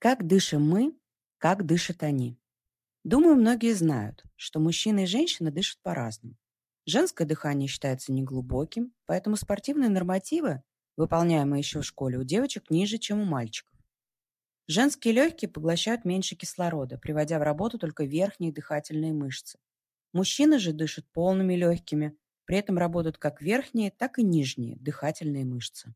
Как дышим мы, как дышат они. Думаю, многие знают, что мужчины и женщины дышат по-разному. Женское дыхание считается неглубоким, поэтому спортивные нормативы, выполняемые еще в школе, у девочек ниже, чем у мальчиков. Женские легкие поглощают меньше кислорода, приводя в работу только верхние дыхательные мышцы. Мужчины же дышат полными легкими, при этом работают как верхние, так и нижние дыхательные мышцы.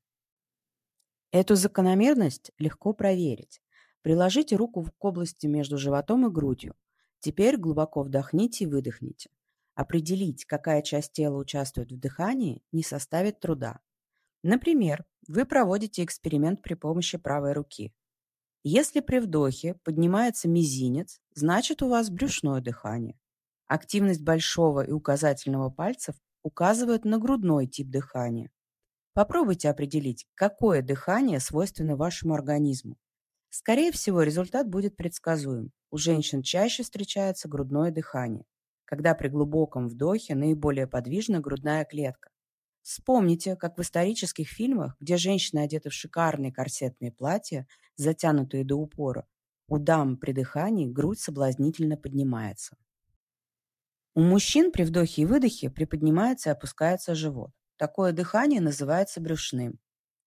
Эту закономерность легко проверить. Приложите руку к области между животом и грудью. Теперь глубоко вдохните и выдохните. Определить, какая часть тела участвует в дыхании, не составит труда. Например, вы проводите эксперимент при помощи правой руки. Если при вдохе поднимается мизинец, значит у вас брюшное дыхание. Активность большого и указательного пальцев указывает на грудной тип дыхания. Попробуйте определить, какое дыхание свойственно вашему организму. Скорее всего, результат будет предсказуем. У женщин чаще встречается грудное дыхание, когда при глубоком вдохе наиболее подвижна грудная клетка. Вспомните, как в исторических фильмах, где женщины одеты в шикарные корсетные платья, затянутые до упора, у дам при дыхании грудь соблазнительно поднимается. У мужчин при вдохе и выдохе приподнимается и опускается живот. Такое дыхание называется брюшным.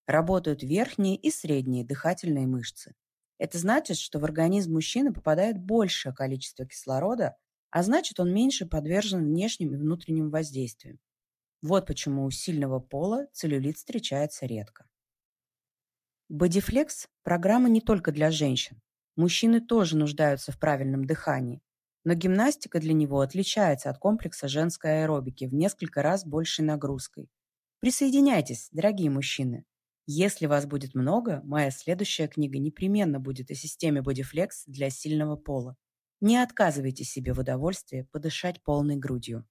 Работают верхние и средние дыхательные мышцы. Это значит, что в организм мужчины попадает большее количество кислорода, а значит, он меньше подвержен внешним и внутренним воздействиям. Вот почему у сильного пола целлюлит встречается редко. Бодифлекс – программа не только для женщин. Мужчины тоже нуждаются в правильном дыхании. Но гимнастика для него отличается от комплекса женской аэробики в несколько раз большей нагрузкой. Присоединяйтесь, дорогие мужчины. Если вас будет много, моя следующая книга непременно будет о системе Bodyflex для сильного пола. Не отказывайте себе в удовольствии подышать полной грудью.